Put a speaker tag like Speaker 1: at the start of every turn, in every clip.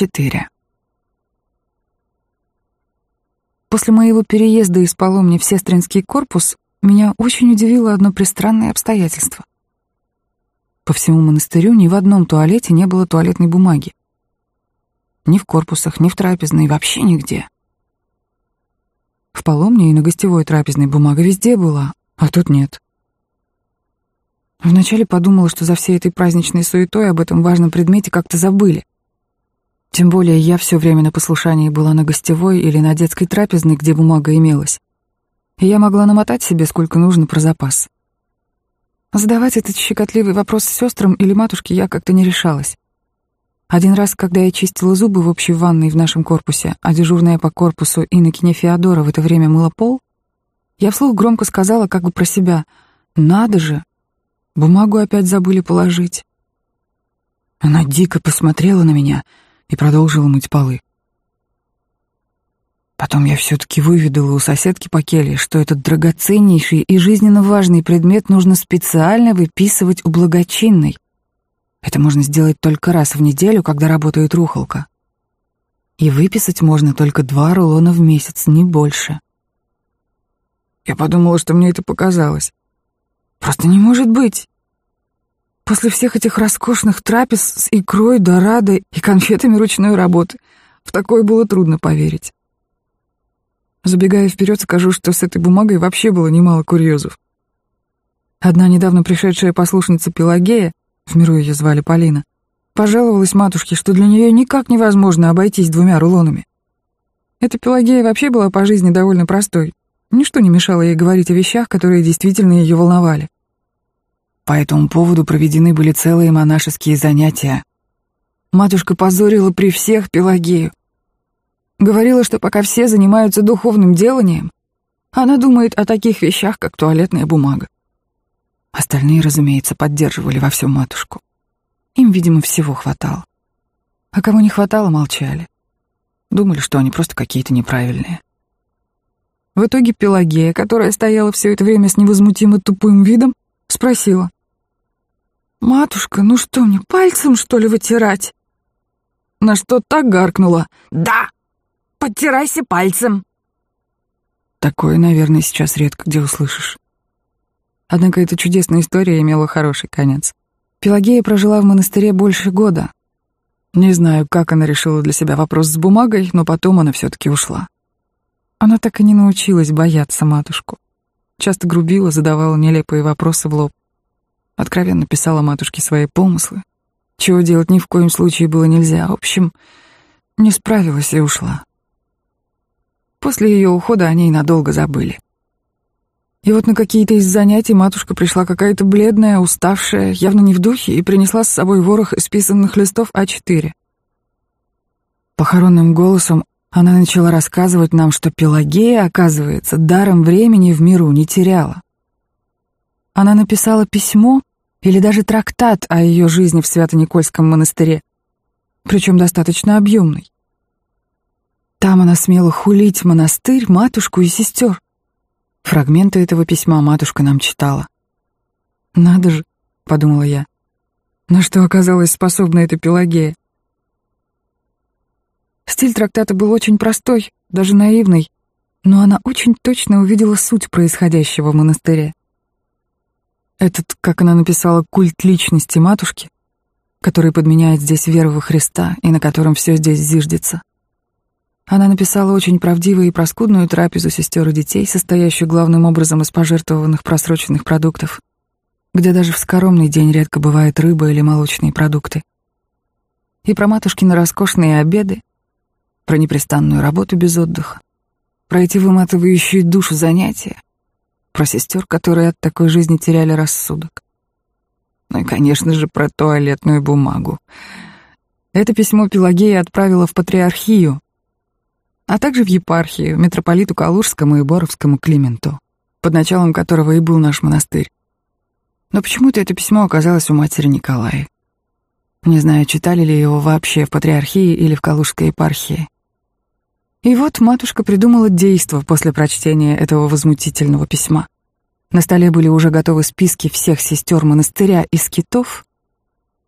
Speaker 1: А4. После моего переезда из Поломни в сестринский корпус меня очень удивило одно пристранное обстоятельство. По всему монастырю ни в одном туалете не было туалетной бумаги. Ни в корпусах, ни в трапезной, вообще нигде. В Поломне и на гостевой трапезной бумага везде была, а тут нет. Вначале подумала, что за всей этой праздничной суетой об этом важном предмете как-то забыли. Тем более я все время на послушании была на гостевой или на детской трапезной, где бумага имелась. И я могла намотать себе сколько нужно про запас. Задавать этот щекотливый вопрос сестрам или матушке я как-то не решалась. Один раз, когда я чистила зубы в общей ванной в нашем корпусе, а дежурная по корпусу Иннокене Феодора в это время мыла пол, я вслух громко сказала как бы про себя «Надо же, Бумагу опять забыли положить. Она дико посмотрела на меня и продолжила мыть полы. Потом я все-таки выведала у соседки по келье, что этот драгоценнейший и жизненно важный предмет нужно специально выписывать у благочинной. Это можно сделать только раз в неделю, когда работает рухолка. И выписать можно только два рулона в месяц, не больше. Я подумала, что мне это показалось. Просто не может быть. После всех этих роскошных трапез с икрой, дорадой и конфетами ручной работы в такое было трудно поверить. Забегая вперед, скажу, что с этой бумагой вообще было немало курьезов. Одна недавно пришедшая послушница Пелагея, в миру ее звали Полина, пожаловалась матушке, что для нее никак невозможно обойтись двумя рулонами. Эта Пелагея вообще была по жизни довольно простой, Ничто не мешало ей говорить о вещах, которые действительно ее волновали. По этому поводу проведены были целые монашеские занятия. Матушка позорила при всех Пелагею. Говорила, что пока все занимаются духовным деланием, она думает о таких вещах, как туалетная бумага. Остальные, разумеется, поддерживали во всем матушку. Им, видимо, всего хватало. А кому не хватало, молчали. Думали, что они просто какие-то неправильные. В итоге Пелагея, которая стояла все это время с невозмутимо тупым видом, спросила. «Матушка, ну что мне, пальцем, что ли, вытирать?» На что так гаркнула. «Да, подтирайся пальцем!» Такое, наверное, сейчас редко где услышишь. Однако эта чудесная история имела хороший конец. Пелагея прожила в монастыре больше года. Не знаю, как она решила для себя вопрос с бумагой, но потом она все-таки ушла. Она так и не научилась бояться матушку. Часто грубила, задавала нелепые вопросы в лоб. Откровенно писала матушке свои помыслы. Чего делать ни в коем случае было нельзя. В общем, не справилась и ушла. После ее ухода о ней надолго забыли. И вот на какие-то из занятий матушка пришла какая-то бледная, уставшая, явно не в духе, и принесла с собой ворох исписанных листов А4. Похоронным голосом она начала рассказывать нам, что Пелагея, оказывается, даром времени в миру не теряла. Она написала письмо или даже трактат о ее жизни в Свято-Никольском монастыре, причем достаточно объемный. Там она смела хулить монастырь, матушку и сестер. Фрагменты этого письма матушка нам читала. «Надо же», — подумала я, — на что оказалась способна эта Пелагея. Стиль трактата был очень простой, даже наивный, но она очень точно увидела суть происходящего в монастыре. Этот, как она написала, культ личности матушки, который подменяет здесь веру во Христа и на котором все здесь зиждется. Она написала очень правдивую и проскудную трапезу сестер и детей, состоящую главным образом из пожертвованных просроченных продуктов, где даже в скоромный день редко бывает рыба или молочные продукты. И про матушкины роскошные обеды, про непрестанную работу без отдыха, про эти выматывающие душу занятия, про сестер, которые от такой жизни теряли рассудок. Ну и, конечно же, про туалетную бумагу. Это письмо Пелагея отправила в патриархию, а также в епархию, митрополиту Калужскому и Боровскому Клименту, под началом которого и был наш монастырь. Но почему-то это письмо оказалось у матери Николая. Не знаю, читали ли его вообще в патриархии или в Калужской епархии. И вот матушка придумала действо после прочтения этого возмутительного письма. На столе были уже готовы списки всех сестер монастыря и скитов.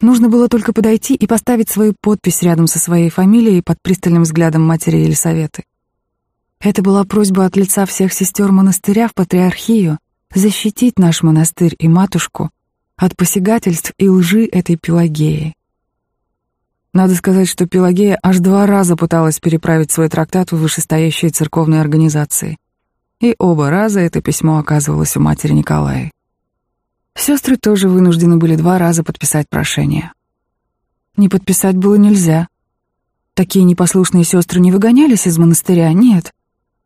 Speaker 1: Нужно было только подойти и поставить свою подпись рядом со своей фамилией под пристальным взглядом матери Елисаветы. Это была просьба от лица всех сестер монастыря в патриархию защитить наш монастырь и матушку от посягательств и лжи этой Пелагеи. Надо сказать, что Пелагея аж два раза пыталась переправить свой трактат в вышестоящие церковные организации. И оба раза это письмо оказывалось у матери Николая. Сестры тоже вынуждены были два раза подписать прошение. Не подписать было нельзя. Такие непослушные сестры не выгонялись из монастыря, нет.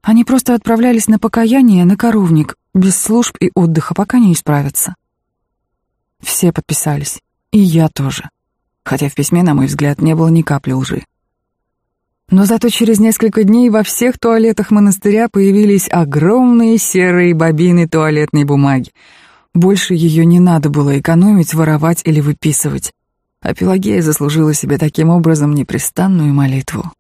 Speaker 1: Они просто отправлялись на покаяние на коровник, без служб и отдыха, пока не исправятся. Все подписались, и я тоже. Хотя в письме, на мой взгляд, не было ни капли лжи. Но зато через несколько дней во всех туалетах монастыря появились огромные серые бобины туалетной бумаги — больше ее не надо было экономить, воровать или выписывать. А Пелагея заслужила себе таким образом непрестанную молитву.